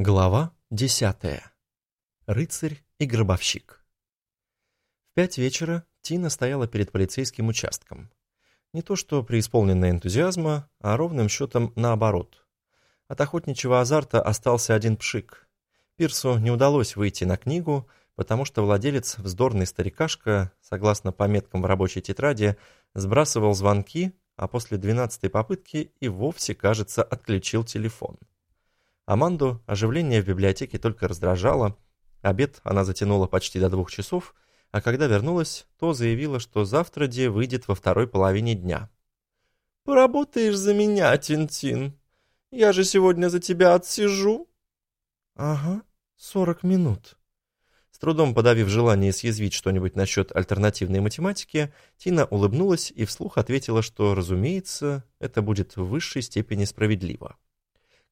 Глава десятая. Рыцарь и гробовщик. В пять вечера Тина стояла перед полицейским участком. Не то что преисполненная энтузиазма, а ровным счетом наоборот. От охотничьего азарта остался один пшик. Пирсу не удалось выйти на книгу, потому что владелец, вздорный старикашка, согласно пометкам в рабочей тетради, сбрасывал звонки, а после двенадцатой попытки и вовсе, кажется, отключил телефон. Аманду оживление в библиотеке только раздражало. Обед она затянула почти до двух часов, а когда вернулась, то заявила, что завтра Де выйдет во второй половине дня. «Поработаешь за меня, Тинтин. Я же сегодня за тебя отсижу». «Ага, сорок минут». С трудом подавив желание съязвить что-нибудь насчет альтернативной математики, Тина улыбнулась и вслух ответила, что, разумеется, это будет в высшей степени справедливо.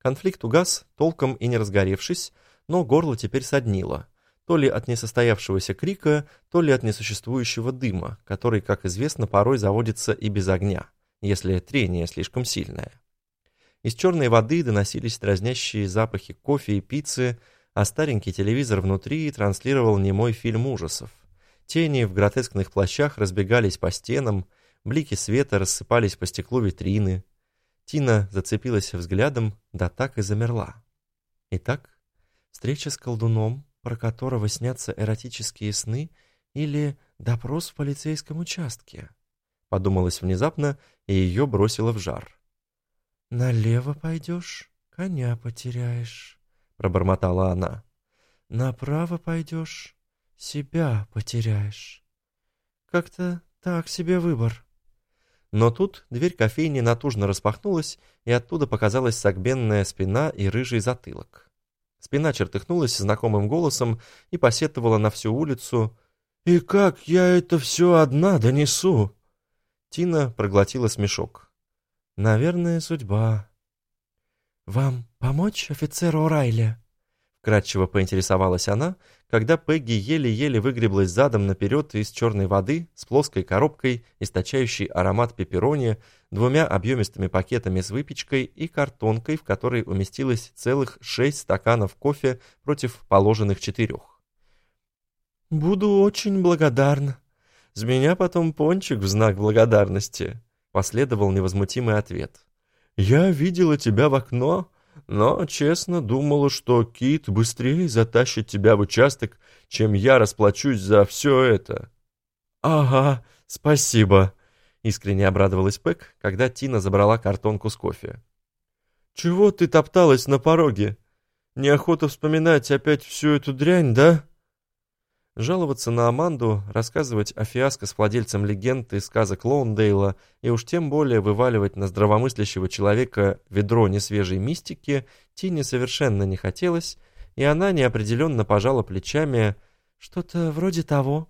Конфликт угас, толком и не разгоревшись, но горло теперь соднило. То ли от несостоявшегося крика, то ли от несуществующего дыма, который, как известно, порой заводится и без огня, если трение слишком сильное. Из черной воды доносились дразнящие запахи кофе и пиццы, а старенький телевизор внутри транслировал немой фильм ужасов. Тени в гротескных плащах разбегались по стенам, блики света рассыпались по стеклу витрины, Тина зацепилась взглядом, да так и замерла. Итак, встреча с колдуном, про которого снятся эротические сны, или допрос в полицейском участке? Подумалось внезапно, и ее бросило в жар. «Налево пойдешь, коня потеряешь», — пробормотала она. «Направо пойдешь, себя потеряешь. Как-то так себе выбор». Но тут дверь кофейни натужно распахнулась, и оттуда показалась согбенная спина и рыжий затылок. Спина чертыхнулась знакомым голосом и посетовала на всю улицу. «И как я это все одна донесу?» Тина проглотила смешок. «Наверное, судьба». «Вам помочь офицеру Райли?» Кратчево поинтересовалась она, когда Пегги еле-еле выгреблась задом наперед из черной воды с плоской коробкой, источающей аромат пепперони, двумя объемистыми пакетами с выпечкой и картонкой, в которой уместилось целых шесть стаканов кофе против положенных четырех. «Буду очень благодарна. С меня потом пончик в знак благодарности», — последовал невозмутимый ответ. «Я видела тебя в окно», но, честно, думала, что Кит быстрее затащит тебя в участок, чем я расплачусь за все это». «Ага, спасибо», — искренне обрадовалась Пэк, когда Тина забрала картонку с кофе. «Чего ты топталась на пороге? Неохота вспоминать опять всю эту дрянь, да?» Жаловаться на Аманду, рассказывать о фиаско с владельцем легенд и сказок Лоундейла и уж тем более вываливать на здравомыслящего человека ведро несвежей мистики Тине совершенно не хотелось, и она неопределенно пожала плечами «что-то вроде того».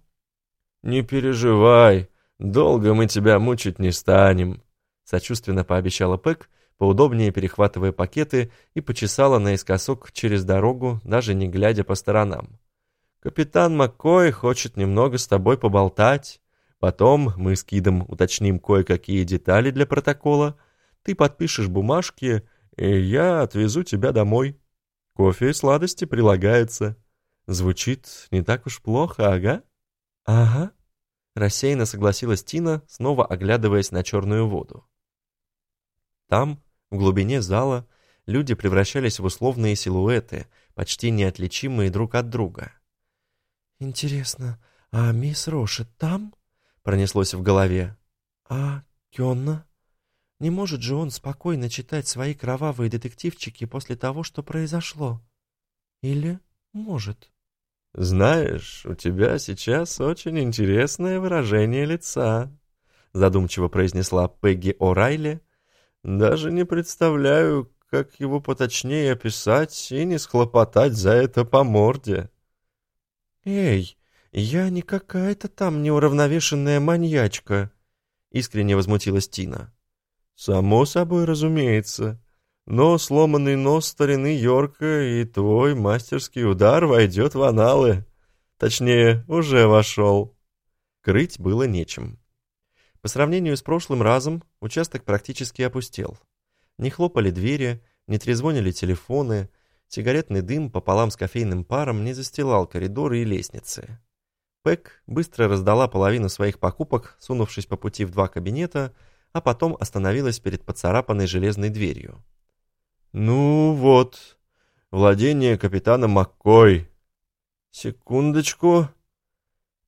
«Не переживай, долго мы тебя мучить не станем», сочувственно пообещала Пэк, поудобнее перехватывая пакеты и почесала наискосок через дорогу, даже не глядя по сторонам. Капитан Маккой хочет немного с тобой поболтать. Потом мы с Кидом уточним кое-какие детали для протокола. Ты подпишешь бумажки, и я отвезу тебя домой. Кофе и сладости прилагаются. Звучит не так уж плохо, ага? Ага. Рассеянно согласилась Тина, снова оглядываясь на черную воду. Там, в глубине зала, люди превращались в условные силуэты, почти неотличимые друг от друга. «Интересно, а мисс Рошет там?» — пронеслось в голове. «А Кённа? Не может же он спокойно читать свои кровавые детективчики после того, что произошло? Или может?» «Знаешь, у тебя сейчас очень интересное выражение лица», — задумчиво произнесла Пегги О'Райли. «Даже не представляю, как его поточнее описать и не схлопотать за это по морде». «Эй, я не какая-то там неуравновешенная маньячка», — искренне возмутилась Тина. «Само собой разумеется. Но сломанный нос старины Йорка и твой мастерский удар войдет в аналы. Точнее, уже вошел». Крыть было нечем. По сравнению с прошлым разом, участок практически опустел. Не хлопали двери, не трезвонили телефоны, Сигаретный дым пополам с кофейным паром не застилал коридоры и лестницы. Пэк быстро раздала половину своих покупок, сунувшись по пути в два кабинета, а потом остановилась перед поцарапанной железной дверью. «Ну вот, владение капитана Маккой. Секундочку».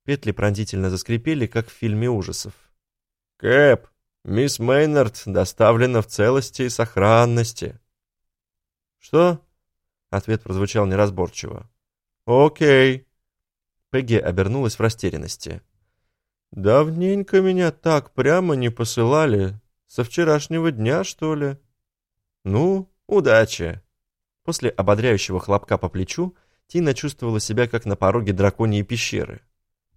Петли пронзительно заскрипели, как в фильме ужасов. «Кэп, мисс Мейнард доставлена в целости и сохранности». «Что?» — ответ прозвучал неразборчиво. «Окей». Пегги обернулась в растерянности. «Давненько меня так прямо не посылали. Со вчерашнего дня, что ли?» «Ну, удачи!» После ободряющего хлопка по плечу Тина чувствовала себя как на пороге драконьей пещеры,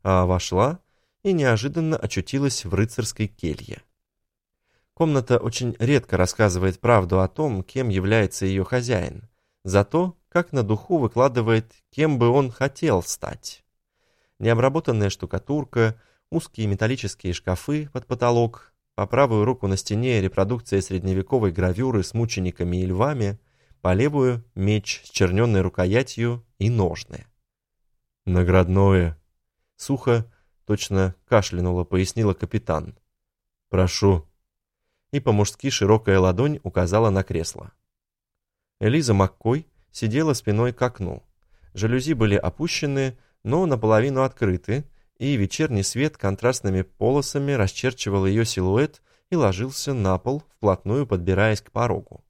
а вошла и неожиданно очутилась в рыцарской келье. Комната очень редко рассказывает правду о том, кем является ее хозяин, зато как на духу выкладывает, кем бы он хотел стать. Необработанная штукатурка, узкие металлические шкафы под потолок, по правую руку на стене репродукция средневековой гравюры с мучениками и львами, по левую — меч с черненной рукоятью и ножны. «Наградное!» Сухо, точно кашлянуло, пояснила капитан. «Прошу!» И по-мужски широкая ладонь указала на кресло. Элиза Маккой сидела спиной к окну. Жалюзи были опущены, но наполовину открыты, и вечерний свет контрастными полосами расчерчивал ее силуэт и ложился на пол, вплотную подбираясь к порогу.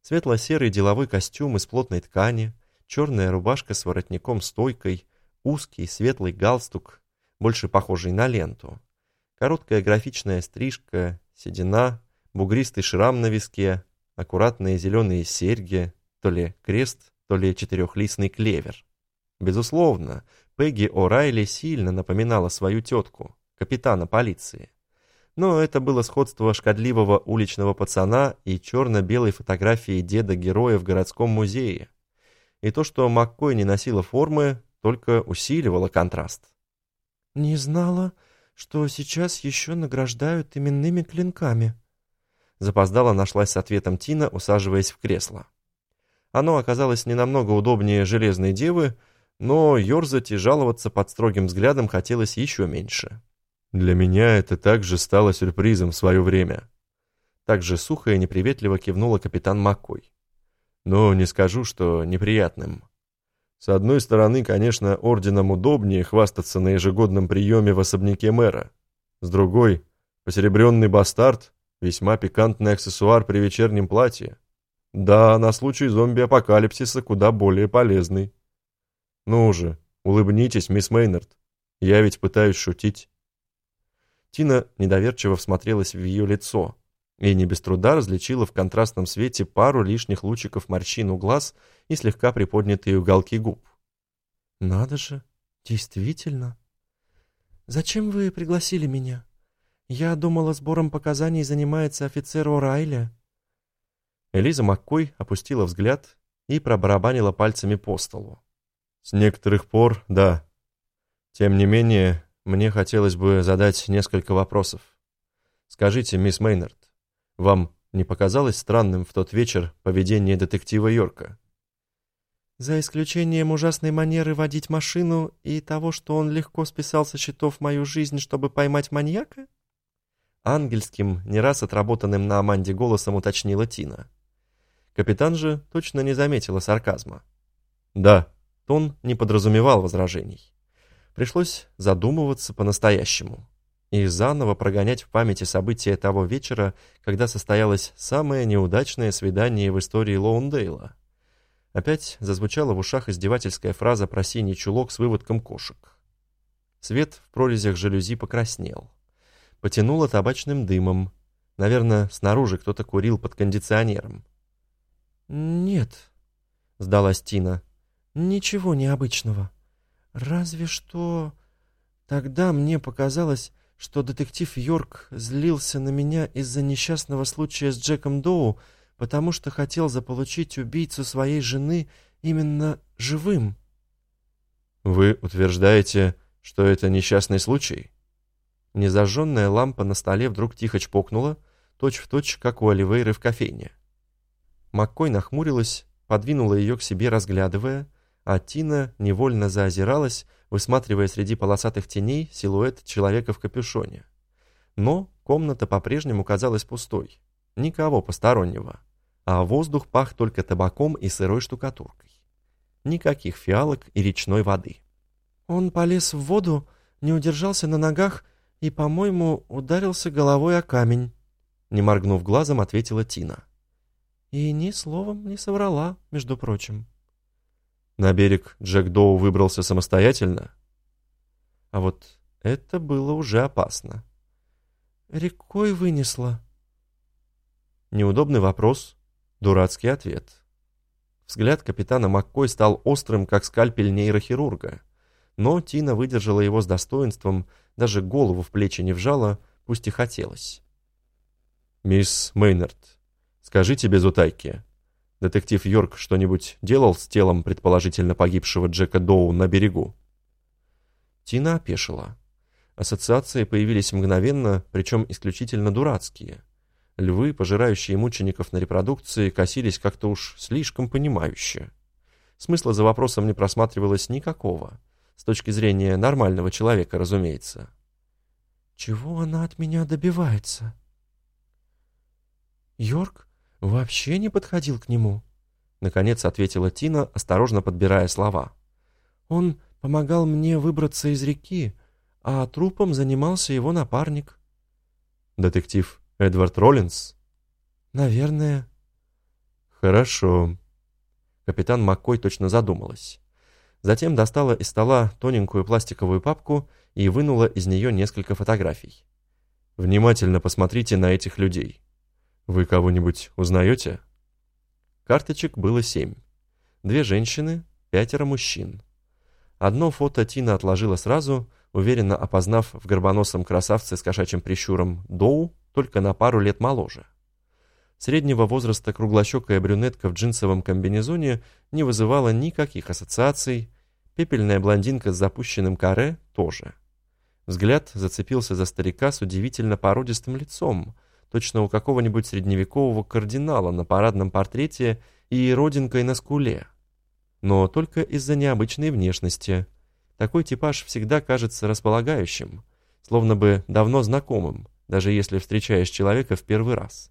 Светло-серый деловой костюм из плотной ткани, черная рубашка с воротником-стойкой, узкий светлый галстук, больше похожий на ленту, короткая графичная стрижка, седина, бугристый шрам на виске, аккуратные зеленые серьги, то ли крест, то ли четырехлистный клевер. Безусловно, Пегги О'Райли сильно напоминала свою тетку, капитана полиции. Но это было сходство шкодливого уличного пацана и черно-белой фотографии деда-героя в городском музее. И то, что Маккой не носила формы, только усиливало контраст. «Не знала, что сейчас еще награждают именными клинками», Запоздала нашлась с ответом Тина, усаживаясь в кресло. Оно оказалось не намного удобнее железной девы, но ерзать и жаловаться под строгим взглядом хотелось еще меньше. «Для меня это также стало сюрпризом в свое время». Также сухо и неприветливо кивнула капитан Маккой. «Но не скажу, что неприятным. С одной стороны, конечно, орденом удобнее хвастаться на ежегодном приеме в особняке мэра. С другой, посеребренный бастард Весьма пикантный аксессуар при вечернем платье. Да, на случай зомби-апокалипсиса куда более полезный. Ну же, улыбнитесь, мисс Мейнард. Я ведь пытаюсь шутить. Тина недоверчиво всмотрелась в ее лицо и не без труда различила в контрастном свете пару лишних лучиков морщин у глаз и слегка приподнятые уголки губ. «Надо же, действительно. Зачем вы пригласили меня?» «Я думала, сбором показаний занимается офицер О'Райли». Элиза Маккой опустила взгляд и пробарабанила пальцами по столу. «С некоторых пор, да. Тем не менее, мне хотелось бы задать несколько вопросов. Скажите, мисс Мейнард, вам не показалось странным в тот вечер поведение детектива Йорка?» «За исключением ужасной манеры водить машину и того, что он легко списал со счетов мою жизнь, чтобы поймать маньяка?» Ангельским, не раз отработанным на Аманде голосом уточнила Тина. Капитан же точно не заметила сарказма. Да, тон не подразумевал возражений. Пришлось задумываться по-настоящему и заново прогонять в памяти события того вечера, когда состоялось самое неудачное свидание в истории Лоундейла. Опять зазвучала в ушах издевательская фраза про синий чулок с выводком кошек. Свет в прорезях жалюзи покраснел. Потянуло табачным дымом. Наверное, снаружи кто-то курил под кондиционером. «Нет», — сдалась Тина, — «ничего необычного. Разве что... Тогда мне показалось, что детектив Йорк злился на меня из-за несчастного случая с Джеком Доу, потому что хотел заполучить убийцу своей жены именно живым». «Вы утверждаете, что это несчастный случай?» Незажженная лампа на столе вдруг тихо чпокнула, точь-в-точь, как у Оливейры в кофейне. Маккой нахмурилась, подвинула ее к себе, разглядывая, а Тина невольно заозиралась, высматривая среди полосатых теней силуэт человека в капюшоне. Но комната по-прежнему казалась пустой. Никого постороннего. А воздух пах только табаком и сырой штукатуркой. Никаких фиалок и речной воды. Он полез в воду, не удержался на ногах и, по-моему, ударился головой о камень. Не моргнув глазом, ответила Тина. И ни словом не соврала, между прочим. На берег Джек Доу выбрался самостоятельно? А вот это было уже опасно. Рекой вынесло. Неудобный вопрос, дурацкий ответ. Взгляд капитана Маккой стал острым, как скальпель нейрохирурга. Но Тина выдержала его с достоинством, даже голову в плечи не вжала, пусть и хотелось. «Мисс Мейнард, скажите без утайки, детектив Йорк что-нибудь делал с телом предположительно погибшего Джека Доу на берегу?» Тина опешила. Ассоциации появились мгновенно, причем исключительно дурацкие. Львы, пожирающие мучеников на репродукции, косились как-то уж слишком понимающе. Смысла за вопросом не просматривалось никакого. С точки зрения нормального человека, разумеется. «Чего она от меня добивается?» «Йорк вообще не подходил к нему», — наконец ответила Тина, осторожно подбирая слова. «Он помогал мне выбраться из реки, а трупом занимался его напарник. Детектив Эдвард Роллинс? Наверное. Хорошо. Капитан Маккой точно задумалась. Затем достала из стола тоненькую пластиковую папку и вынула из нее несколько фотографий. Внимательно посмотрите на этих людей. Вы кого-нибудь узнаете? Карточек было семь. Две женщины, пятеро мужчин. Одно фото Тина отложила сразу, уверенно опознав в горбоносом красавце с кошачьим прищуром Доу только на пару лет моложе. Среднего возраста круглощекая брюнетка в джинсовом комбинезоне не вызывала никаких ассоциаций, пепельная блондинка с запущенным каре тоже. Взгляд зацепился за старика с удивительно породистым лицом, точно у какого-нибудь средневекового кардинала на парадном портрете и родинкой на скуле. Но только из-за необычной внешности – такой типаж всегда кажется располагающим, словно бы давно знакомым, даже если встречаешь человека в первый раз.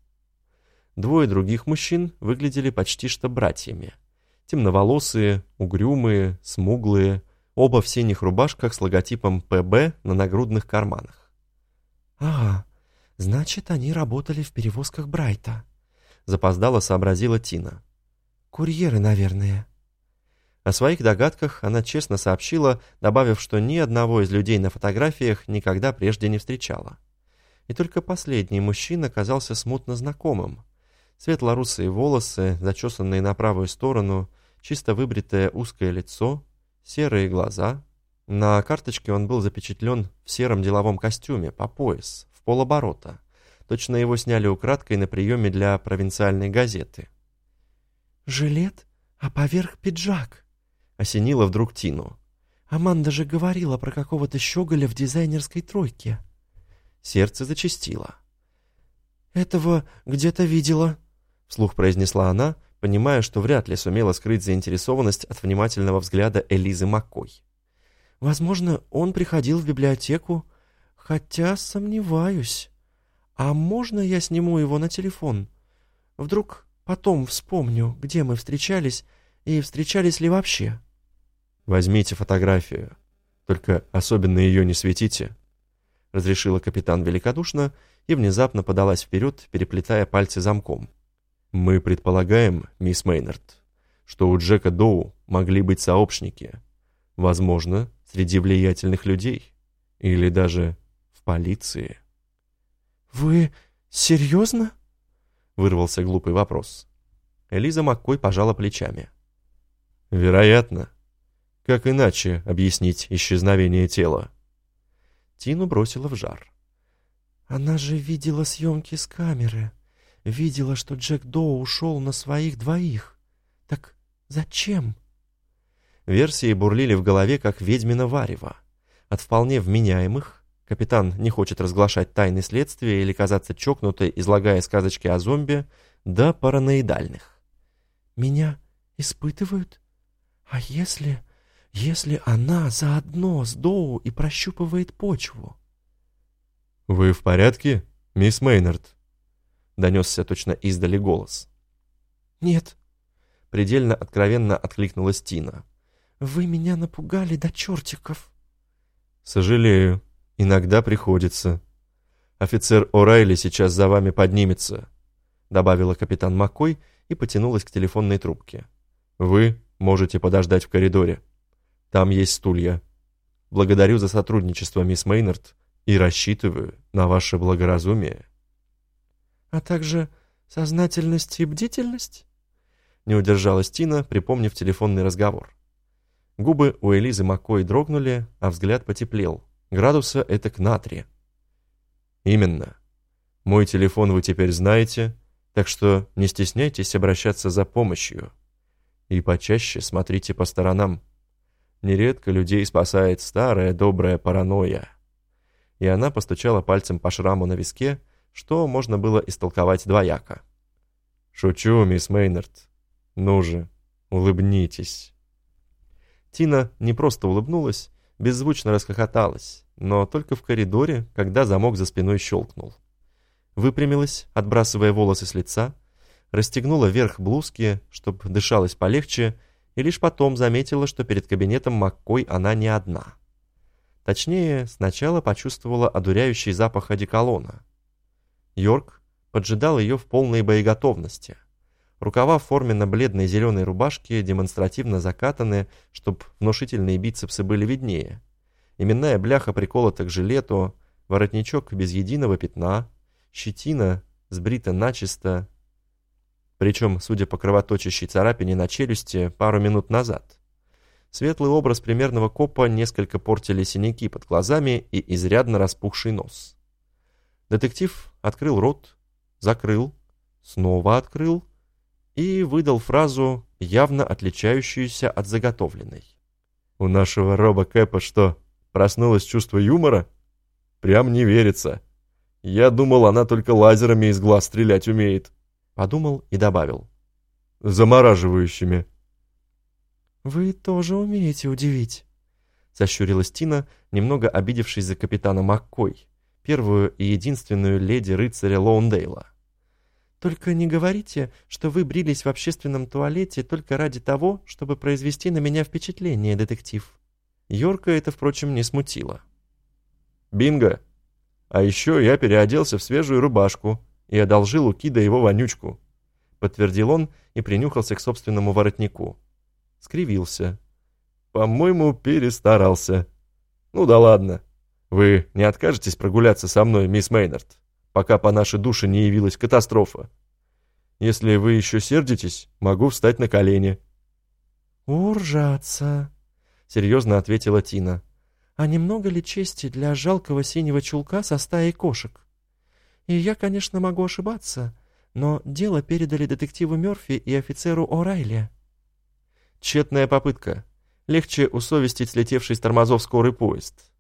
Двое других мужчин выглядели почти что братьями. Темноволосые, угрюмые, смуглые, оба в синих рубашках с логотипом «ПБ» на нагрудных карманах. «Ага, значит, они работали в перевозках Брайта», — запоздало сообразила Тина. «Курьеры, наверное». О своих догадках она честно сообщила, добавив, что ни одного из людей на фотографиях никогда прежде не встречала. И только последний мужчина казался смутно знакомым. Светлорусые волосы, зачесанные на правую сторону, чисто выбритое узкое лицо, серые глаза. На карточке он был запечатлен в сером деловом костюме, по пояс, в полоборота. Точно его сняли украдкой на приеме для провинциальной газеты. «Жилет, а поверх пиджак», осенила вдруг Тину. «Аманда же говорила про какого-то щеголя в дизайнерской тройке». Сердце зачастило. «Этого где-то видела», — вслух произнесла она, понимая, что вряд ли сумела скрыть заинтересованность от внимательного взгляда Элизы Маккой. «Возможно, он приходил в библиотеку, хотя сомневаюсь. А можно я сниму его на телефон? Вдруг потом вспомню, где мы встречались и встречались ли вообще?» «Возьмите фотографию, только особенно ее не светите», — разрешила капитан великодушно и внезапно подалась вперед, переплетая пальцы замком. «Мы предполагаем, мисс Мейнард, что у Джека Доу могли быть сообщники, возможно, среди влиятельных людей или даже в полиции». «Вы серьезно?» — вырвался глупый вопрос. Элиза Маккой пожала плечами. «Вероятно», как иначе объяснить исчезновение тела? Тину бросила в жар. Она же видела съемки с камеры. Видела, что Джек Доу ушел на своих двоих. Так зачем? Версии бурлили в голове, как ведьмина варево. От вполне вменяемых, капитан не хочет разглашать тайны следствия или казаться чокнутой, излагая сказочки о зомби, до параноидальных. «Меня испытывают? А если... если она заодно с Доу и прощупывает почву?» «Вы в порядке, мисс Мейнард?» — донесся точно издали голос. «Нет», — предельно откровенно откликнулась Тина. «Вы меня напугали до чертиков». «Сожалею, иногда приходится. Офицер О'Райли сейчас за вами поднимется», — добавила капитан Маккой и потянулась к телефонной трубке. «Вы можете подождать в коридоре. Там есть стулья. Благодарю за сотрудничество, мисс Мейнард, и рассчитываю на ваше благоразумие». «А также сознательность и бдительность?» Не удержалась Тина, припомнив телефонный разговор. Губы у Элизы Маккой дрогнули, а взгляд потеплел. Градуса это к натри. «Именно. Мой телефон вы теперь знаете, так что не стесняйтесь обращаться за помощью. И почаще смотрите по сторонам. Нередко людей спасает старая добрая паранойя». И она постучала пальцем по шраму на виске, что можно было истолковать двояко. «Шучу, мисс Мейнард. Ну же, улыбнитесь». Тина не просто улыбнулась, беззвучно расхохоталась, но только в коридоре, когда замок за спиной щелкнул. Выпрямилась, отбрасывая волосы с лица, расстегнула верх блузки, чтобы дышалось полегче, и лишь потом заметила, что перед кабинетом Маккой она не одна. Точнее, сначала почувствовала одуряющий запах одеколона. Йорк поджидал ее в полной боеготовности. Рукава в форменно-бледной зеленой рубашки демонстративно закатаны, чтобы внушительные бицепсы были виднее. Именная бляха приколота к жилету, воротничок без единого пятна, щетина сбрита начисто, причем, судя по кровоточащей царапине на челюсти, пару минут назад. Светлый образ примерного копа несколько портили синяки под глазами и изрядно распухший нос. Детектив открыл рот, закрыл, снова открыл и выдал фразу, явно отличающуюся от заготовленной. «У нашего Роба Кэпа что, проснулось чувство юмора? Прям не верится. Я думал, она только лазерами из глаз стрелять умеет». Подумал и добавил. «Замораживающими». «Вы тоже умеете удивить», — сощурилась Тина, немного обидевшись за капитана Маккой, первую и единственную леди рыцаря Лоундейла. Только не говорите, что вы брились в общественном туалете только ради того, чтобы произвести на меня впечатление, детектив». Йорка это, впрочем, не смутило. «Бинго! А еще я переоделся в свежую рубашку и одолжил у Кида его вонючку», подтвердил он и принюхался к собственному воротнику. Скривился. «По-моему, перестарался. Ну да ладно. Вы не откажетесь прогуляться со мной, мисс Мейнард?» пока по нашей душе не явилась катастрофа. Если вы еще сердитесь, могу встать на колени». «Уржаться», — серьезно ответила Тина. «А немного ли чести для жалкого синего чулка со стаей кошек? И я, конечно, могу ошибаться, но дело передали детективу Мёрфи и офицеру О'Райли». Тщетная попытка. Легче усовестить слетевший с тормозов скорый поезд.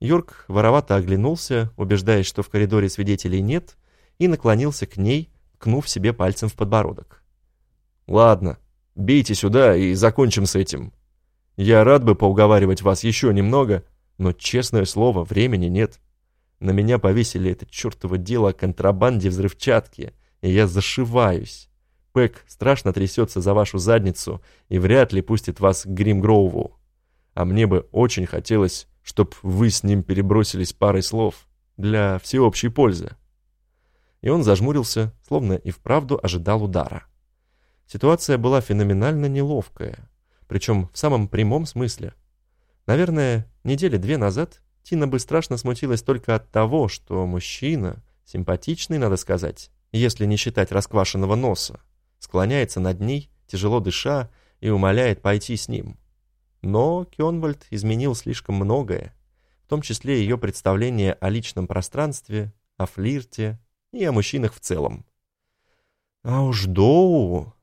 Йорк воровато оглянулся, убеждаясь, что в коридоре свидетелей нет, и наклонился к ней, ткнув себе пальцем в подбородок. «Ладно, бейте сюда и закончим с этим. Я рад бы поуговаривать вас еще немного, но, честное слово, времени нет. На меня повесили это чертово дело о контрабанде взрывчатки, и я зашиваюсь. Пэк страшно трясется за вашу задницу и вряд ли пустит вас к Гримгроуву. А мне бы очень хотелось чтоб вы с ним перебросились парой слов для всеобщей пользы. И он зажмурился, словно и вправду ожидал удара. Ситуация была феноменально неловкая, причем в самом прямом смысле. Наверное, недели две назад Тина бы страшно смутилась только от того, что мужчина, симпатичный, надо сказать, если не считать расквашенного носа, склоняется над ней, тяжело дыша, и умоляет пойти с ним. Но Кёнвальд изменил слишком многое, в том числе ее представление о личном пространстве, о флирте и о мужчинах в целом. А уж Доу!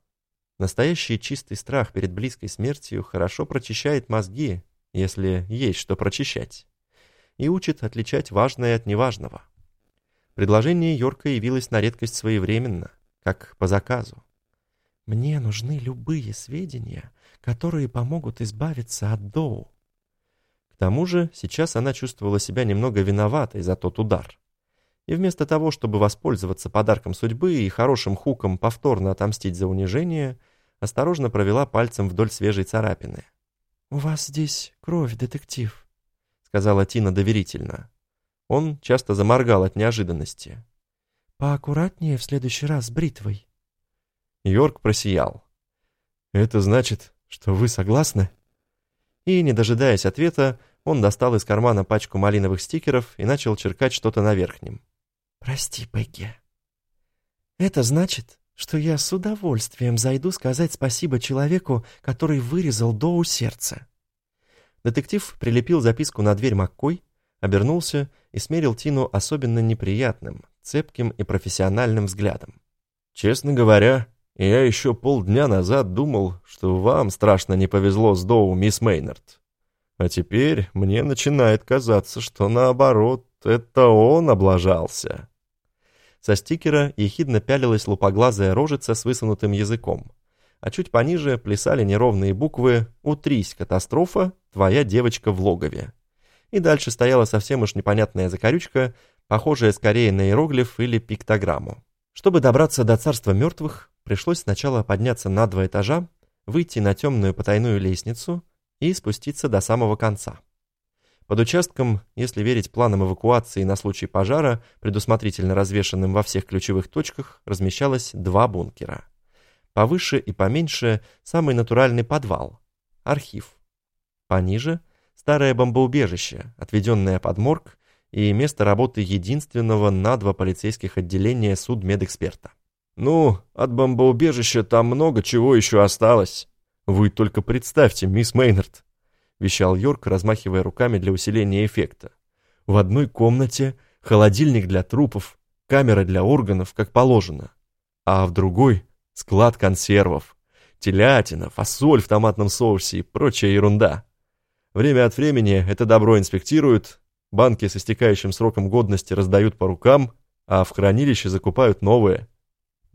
Настоящий чистый страх перед близкой смертью хорошо прочищает мозги, если есть что прочищать, и учит отличать важное от неважного. Предложение Йорка явилось на редкость своевременно, как по заказу. Мне нужны любые сведения, которые помогут избавиться от Доу. К тому же сейчас она чувствовала себя немного виноватой за тот удар. И вместо того, чтобы воспользоваться подарком судьбы и хорошим хуком повторно отомстить за унижение, осторожно провела пальцем вдоль свежей царапины. «У вас здесь кровь, детектив», — сказала Тина доверительно. Он часто заморгал от неожиданности. «Поаккуратнее в следующий раз с бритвой». Йорк просиял. «Это значит, что вы согласны?» И, не дожидаясь ответа, он достал из кармана пачку малиновых стикеров и начал черкать что-то на верхнем. «Прости, Пегги. Это значит, что я с удовольствием зайду сказать спасибо человеку, который вырезал Доу сердце». Детектив прилепил записку на дверь Маккой, обернулся и смерил Тину особенно неприятным, цепким и профессиональным взглядом. «Честно говоря, я еще полдня назад думал, что вам страшно не повезло с Доу, мисс Мейнард. А теперь мне начинает казаться, что наоборот, это он облажался». Со стикера ехидно пялилась лупоглазая рожица с высунутым языком. А чуть пониже плясали неровные буквы «Утрись, катастрофа, твоя девочка в логове». И дальше стояла совсем уж непонятная закорючка, похожая скорее на иероглиф или пиктограмму. Чтобы добраться до царства мертвых, пришлось сначала подняться на два этажа, выйти на темную потайную лестницу и спуститься до самого конца. Под участком, если верить планам эвакуации на случай пожара, предусмотрительно развешанным во всех ключевых точках, размещалось два бункера. Повыше и поменьше самый натуральный подвал – архив. Пониже – старое бомбоубежище, отведенное под морг и место работы единственного на два полицейских отделения судмедэксперта. «Ну, от бомбоубежища там много чего еще осталось. Вы только представьте, мисс Мейнард», — вещал Йорк, размахивая руками для усиления эффекта. «В одной комнате холодильник для трупов, камера для органов, как положено, а в другой — склад консервов, телятина, фасоль в томатном соусе и прочая ерунда. Время от времени это добро инспектируют, банки с истекающим сроком годности раздают по рукам, а в хранилище закупают новые».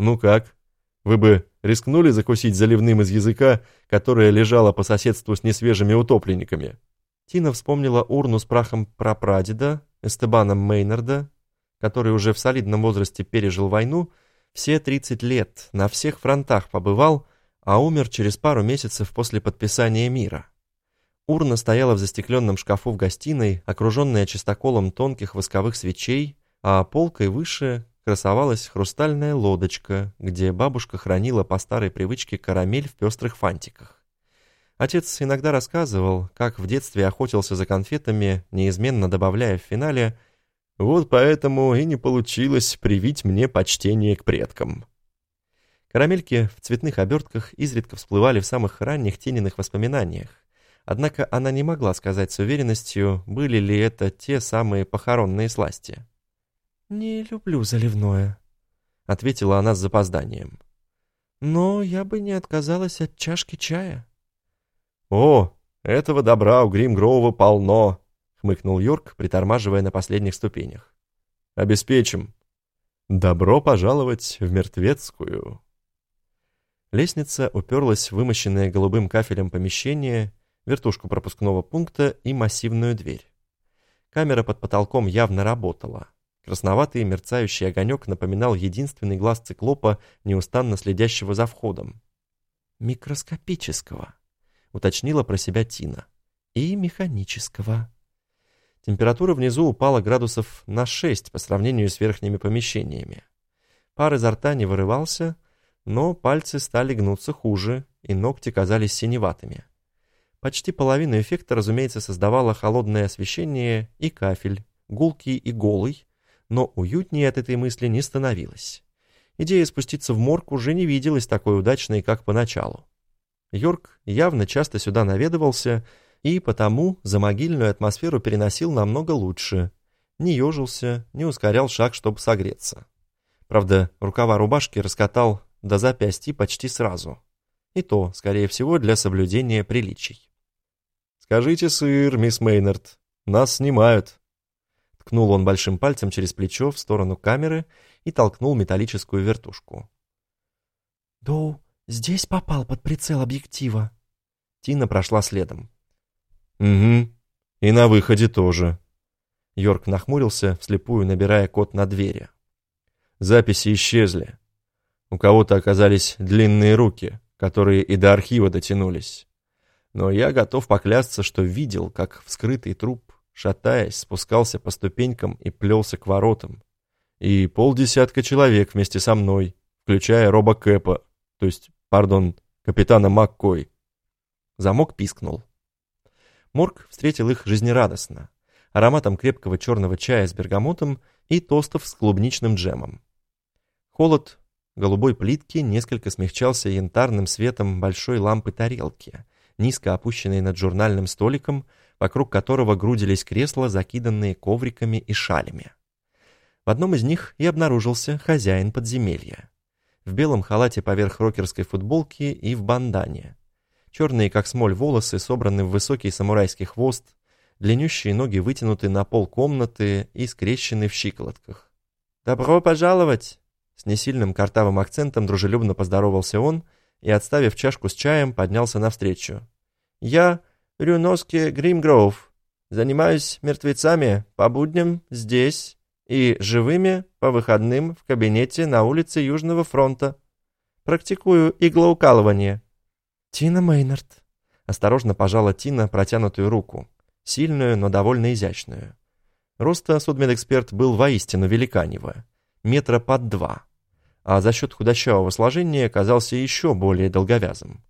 «Ну как? Вы бы рискнули закусить заливным из языка, которое лежало по соседству с несвежими утопленниками?» Тина вспомнила урну с прахом прапрадеда, Эстебана Мейнарда, который уже в солидном возрасте пережил войну, все 30 лет на всех фронтах побывал, а умер через пару месяцев после подписания мира. Урна стояла в застекленном шкафу в гостиной, окруженная чистоколом тонких восковых свечей, а полкой выше красовалась хрустальная лодочка, где бабушка хранила по старой привычке карамель в пестрых фантиках. Отец иногда рассказывал, как в детстве охотился за конфетами, неизменно добавляя в финале «Вот поэтому и не получилось привить мне почтение к предкам». Карамельки в цветных обертках изредка всплывали в самых ранних тененных воспоминаниях, однако она не могла сказать с уверенностью, были ли это те самые похоронные сласти. «Не люблю заливное», — ответила она с запозданием. «Но я бы не отказалась от чашки чая». «О, этого добра у Гримгроува полно», — хмыкнул Йорк, притормаживая на последних ступенях. «Обеспечим. Добро пожаловать в мертвецкую». Лестница уперлась в вымощенное голубым кафелем помещение, вертушку пропускного пункта и массивную дверь. Камера под потолком явно работала. Красноватый мерцающий огонек напоминал единственный глаз циклопа, неустанно следящего за входом. «Микроскопического», — уточнила про себя Тина. «И механического». Температура внизу упала градусов на 6 по сравнению с верхними помещениями. Пар изо рта не вырывался, но пальцы стали гнуться хуже, и ногти казались синеватыми. Почти половину эффекта, разумеется, создавало холодное освещение и кафель, гулкий и голый, но уютнее от этой мысли не становилось. Идея спуститься в морг уже не виделась такой удачной, как поначалу. Йорк явно часто сюда наведывался и потому за могильную атмосферу переносил намного лучше. Не ежился, не ускорял шаг, чтобы согреться. Правда, рукава рубашки раскатал до запястья почти сразу. И то, скорее всего, для соблюдения приличий. «Скажите, сыр, мисс Мейнард, нас снимают», Ткнул он большим пальцем через плечо в сторону камеры и толкнул металлическую вертушку. «Доу Здесь попал под прицел объектива». Тина прошла следом. «Угу. И на выходе тоже». Йорк нахмурился, вслепую набирая код на двери. Записи исчезли. У кого-то оказались длинные руки, которые и до архива дотянулись. Но я готов поклясться, что видел, как вскрытый труп, шатаясь, спускался по ступенькам и плелся к воротам. И полдесятка человек вместе со мной, включая Роба Кэпа, то есть, пардон, капитана Маккой. Замок пискнул. Морг встретил их жизнерадостно, ароматом крепкого черного чая с бергамотом и тостов с клубничным джемом. Холод голубой плитки несколько смягчался янтарным светом большой лампы тарелки, низко опущенной над журнальным столиком, вокруг которого грудились кресла, закиданные ковриками и шалями. В одном из них и обнаружился хозяин подземелья. В белом халате поверх рокерской футболки и в бандане. Черные, как смоль, волосы собраны в высокий самурайский хвост, длиннющие ноги вытянуты на пол комнаты и скрещены в щиколотках. «Добро пожаловать!» С несильным картавым акцентом дружелюбно поздоровался он и, отставив чашку с чаем, поднялся навстречу. «Я Рюноски Гримгроув. Занимаюсь мертвецами по будням здесь и живыми по выходным в кабинете на улице Южного фронта. Практикую иглоукалывание». «Тина Мейнард», — осторожно пожала Тина протянутую руку, сильную, но довольно изящную. Роста судмедэксперт был воистину великанево, метра под два а за счет худощавого сложения казался еще более долговязым.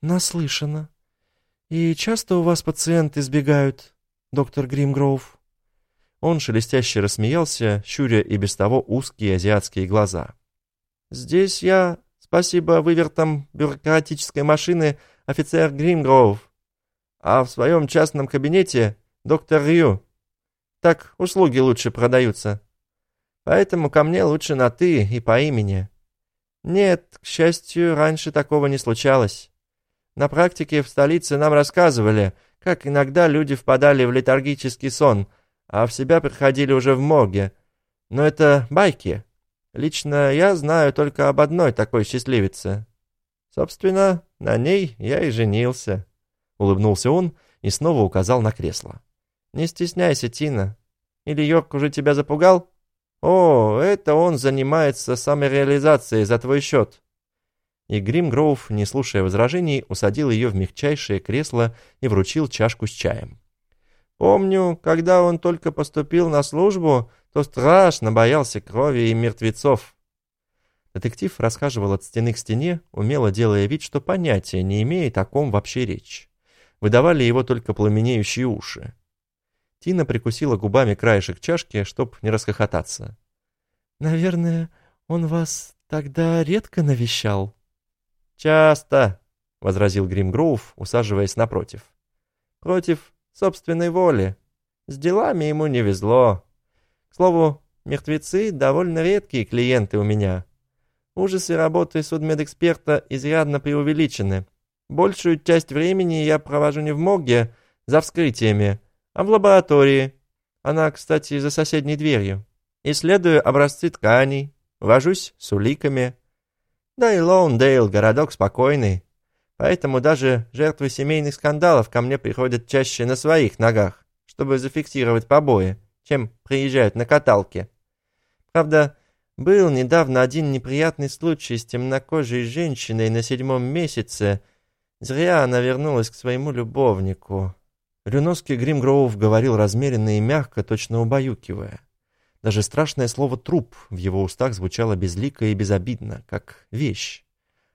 «Наслышано. И часто у вас пациенты избегают, доктор Гримгроув?» Он шелестяще рассмеялся, щуря и без того узкие азиатские глаза. «Здесь я, спасибо вывертам бюрократической машины, офицер Гримгроув, а в своем частном кабинете доктор Рю. Так услуги лучше продаются». Поэтому ко мне лучше на «ты» и по имени. Нет, к счастью, раньше такого не случалось. На практике в столице нам рассказывали, как иногда люди впадали в летаргический сон, а в себя приходили уже в морге. Но это байки. Лично я знаю только об одной такой счастливице. Собственно, на ней я и женился. Улыбнулся он и снова указал на кресло. «Не стесняйся, Тина. Или Йорк уже тебя запугал?» «О, это он занимается самореализацией за твой счет». И Гримгроув, не слушая возражений, усадил ее в мягчайшее кресло и вручил чашку с чаем. «Помню, когда он только поступил на службу, то страшно боялся крови и мертвецов». Детектив расхаживал от стены к стене, умело делая вид, что понятия не имеет, о ком вообще речь. Выдавали его только пламенеющие уши. Тина прикусила губами краешек чашки, чтоб не расхохотаться. «Наверное, он вас тогда редко навещал?» «Часто», — возразил Гримгроув, усаживаясь напротив. «Против собственной воли. С делами ему не везло. К слову, мертвецы — довольно редкие клиенты у меня. Ужасы работы судмедэксперта изрядно преувеличены. Большую часть времени я провожу не в морге, за вскрытиями, а в лаборатории. Она, кстати, за соседней дверью. Исследую образцы тканей, вожусь с уликами. Да и Лоундейл — городок спокойный, поэтому даже жертвы семейных скандалов ко мне приходят чаще на своих ногах, чтобы зафиксировать побои, чем приезжают на каталке. Правда, был недавно один неприятный случай с темнокожей женщиной на седьмом месяце. Зря она вернулась к своему любовнику. Рюновский Гримгроув говорил размеренно и мягко, точно убаюкивая. Даже страшное слово «труп» в его устах звучало безлико и безобидно, как вещь.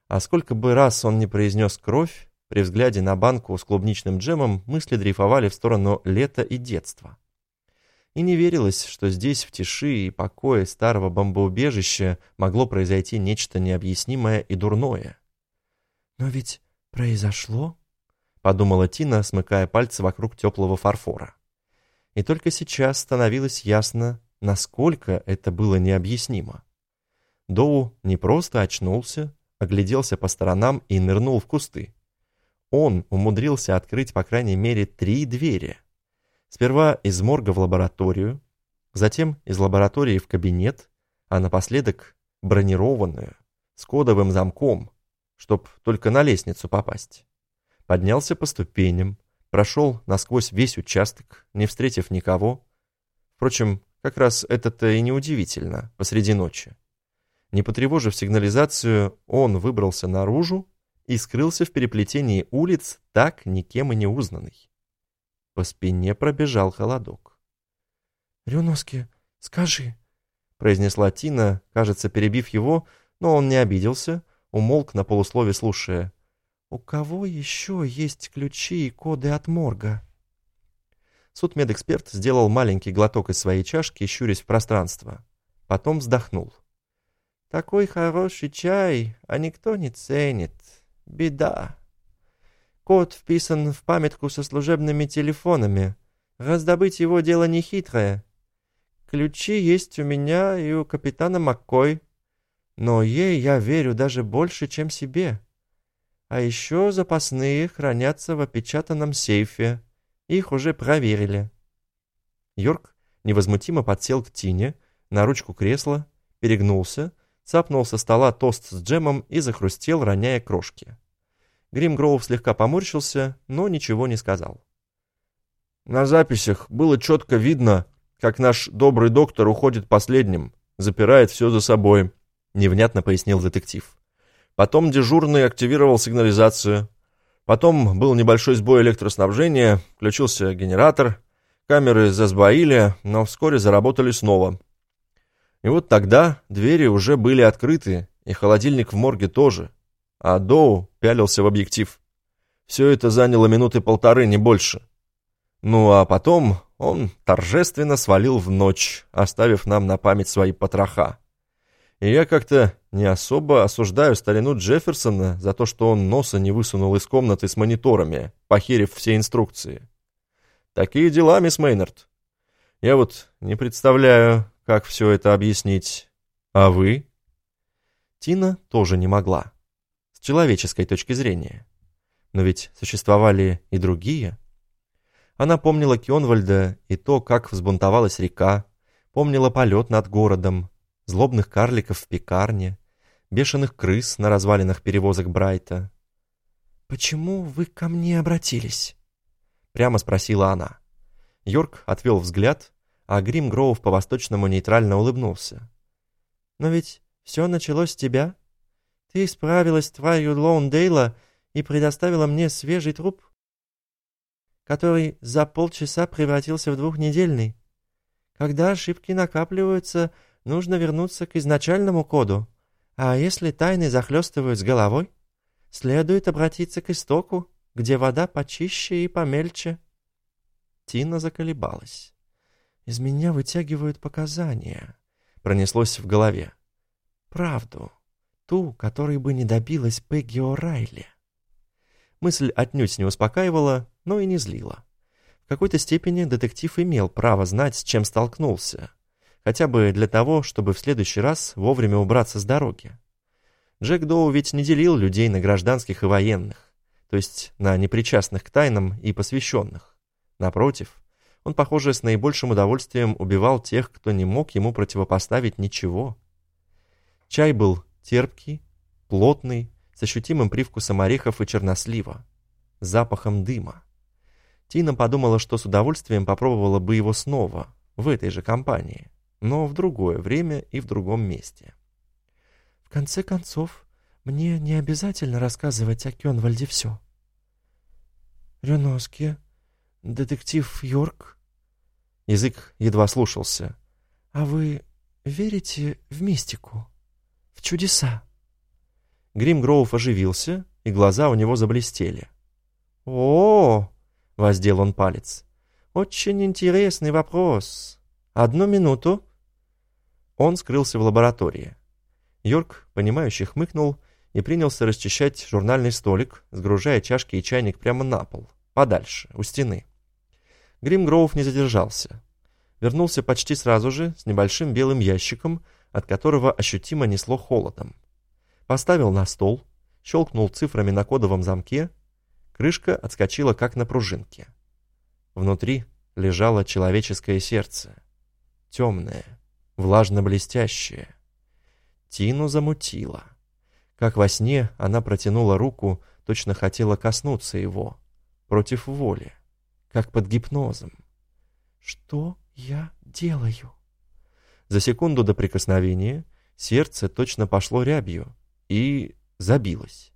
А сколько бы раз он не произнес «кровь», при взгляде на банку с клубничным джемом мысли дрейфовали в сторону лета и детства. И не верилось, что здесь, в тиши и покое старого бомбоубежища, могло произойти нечто необъяснимое и дурное. «Но ведь произошло?» подумала Тина, смыкая пальцы вокруг теплого фарфора. И только сейчас становилось ясно, насколько это было необъяснимо. Доу не просто очнулся, огляделся по сторонам и нырнул в кусты. Он умудрился открыть по крайней мере три двери. Сперва из морга в лабораторию, затем из лаборатории в кабинет, а напоследок бронированную, с кодовым замком, чтоб только на лестницу попасть. Поднялся по ступеням, прошел насквозь весь участок, не встретив никого. Впрочем, как раз это-то и неудивительно посреди ночи. Не потревожив сигнализацию, он выбрался наружу и скрылся в переплетении улиц, так никем и не узнанный. По спине пробежал холодок. «Рюноски, скажи», — произнесла Тина, кажется, перебив его, но он не обиделся, умолк на полуслове, слушая. «У кого еще есть ключи и коды от морга?» Судмедэксперт сделал маленький глоток из своей чашки, щурясь в пространство. Потом вздохнул. «Такой хороший чай, а никто не ценит. Беда. Код вписан в памятку со служебными телефонами. Раздобыть его дело нехитрое. Ключи есть у меня и у капитана Маккой. Но ей я верю даже больше, чем себе. А еще запасные хранятся в опечатанном сейфе. Их уже проверили. Йорк невозмутимо подсел к Тине, на ручку кресла, перегнулся, цапнул со стола тост с джемом и захрустел, роняя крошки. Гримгроув слегка поморщился, но ничего не сказал. «На записях было четко видно, как наш добрый доктор уходит последним, запирает все за собой», — невнятно пояснил детектив. Потом дежурный активировал сигнализацию. Потом был небольшой сбой электроснабжения, включился генератор, камеры засбоили, но вскоре заработали снова. И вот тогда двери уже были открыты, и холодильник в морге тоже, а Доу пялился в объектив. Все это заняло минуты полторы, не больше. Ну а потом он торжественно свалил в ночь, оставив нам на память свои потроха. И я как-то не особо осуждаю старину Джефферсона за то, что он носа не высунул из комнаты с мониторами, похерив все инструкции. Такие дела, мисс Мейнард. Я вот не представляю, как все это объяснить. А вы? Тина тоже не могла. С человеческой точки зрения. Но ведь существовали и другие. Она помнила Кёнвальда и то, как взбунтовалась река, помнила полет над городом, злобных карликов в пекарне, бешеных крыс на развалинах перевозок Брайта. «Почему вы ко мне обратились?» Прямо спросила она. Йорк отвел взгляд, а Грим Гроув по-восточному нейтрально улыбнулся. «Но ведь все началось с тебя. Ты справилась с тварью Лоундейла и предоставила мне свежий труп, который за полчаса превратился в двухнедельный. Когда ошибки накапливаются, нужно вернуться к изначальному коду. А если тайны захлестывают с головой, следует обратиться к истоку, где вода почище и помельче. Тина заколебалась. «Из меня вытягивают показания», — пронеслось в голове. «Правду, ту, которой бы не добилась Пегги О'Райли». Мысль отнюдь не успокаивала, но и не злила. В какой-то степени детектив имел право знать, с чем столкнулся, хотя бы для того, чтобы в следующий раз вовремя убраться с дороги. Джек Доу ведь не делил людей на гражданских и военных, то есть на непричастных к тайнам и посвященных. Напротив, он, похоже, с наибольшим удовольствием убивал тех, кто не мог ему противопоставить ничего. Чай был терпкий, плотный, с ощутимым привкусом орехов и чернослива, запахом дыма. Тина подумала, что с удовольствием попробовала бы его снова, в этой же компании но в другое время и в другом месте. В конце концов, мне не обязательно рассказывать о Кёнвальде все. Рюноске, детектив Йорк. Язык едва слушался. А вы верите в мистику, в чудеса? Грим Гроув оживился, и глаза у него заблестели. «О!», -о — воздел он палец. «Очень интересный вопрос. Одну минуту». Он скрылся в лаборатории. Йорк, понимающе хмыкнул и принялся расчищать журнальный столик, сгружая чашки и чайник прямо на пол, подальше, у стены. Гримгроув не задержался. Вернулся почти сразу же с небольшим белым ящиком, от которого ощутимо несло холодом. Поставил на стол, щелкнул цифрами на кодовом замке, крышка отскочила как на пружинке. Внутри лежало человеческое сердце, темное, влажно-блестящее. Тину замутило. Как во сне она протянула руку, точно хотела коснуться его, против воли, как под гипнозом. «Что я делаю?» За секунду до прикосновения сердце точно пошло рябью и забилось.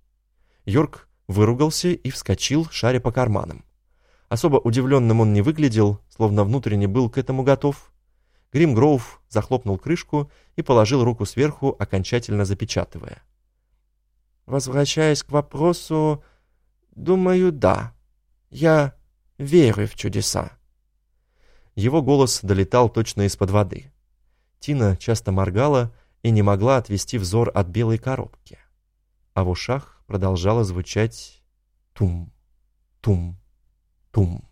Йорк выругался и вскочил, шаря по карманам. Особо удивленным он не выглядел, словно внутренне был к этому готов. Грим Гроув захлопнул крышку и положил руку сверху, окончательно запечатывая. Возвращаясь к вопросу, думаю, да. Я верю в чудеса. Его голос долетал точно из-под воды. Тина часто моргала и не могла отвести взор от белой коробки. А в ушах продолжало звучать тум, тум, тум.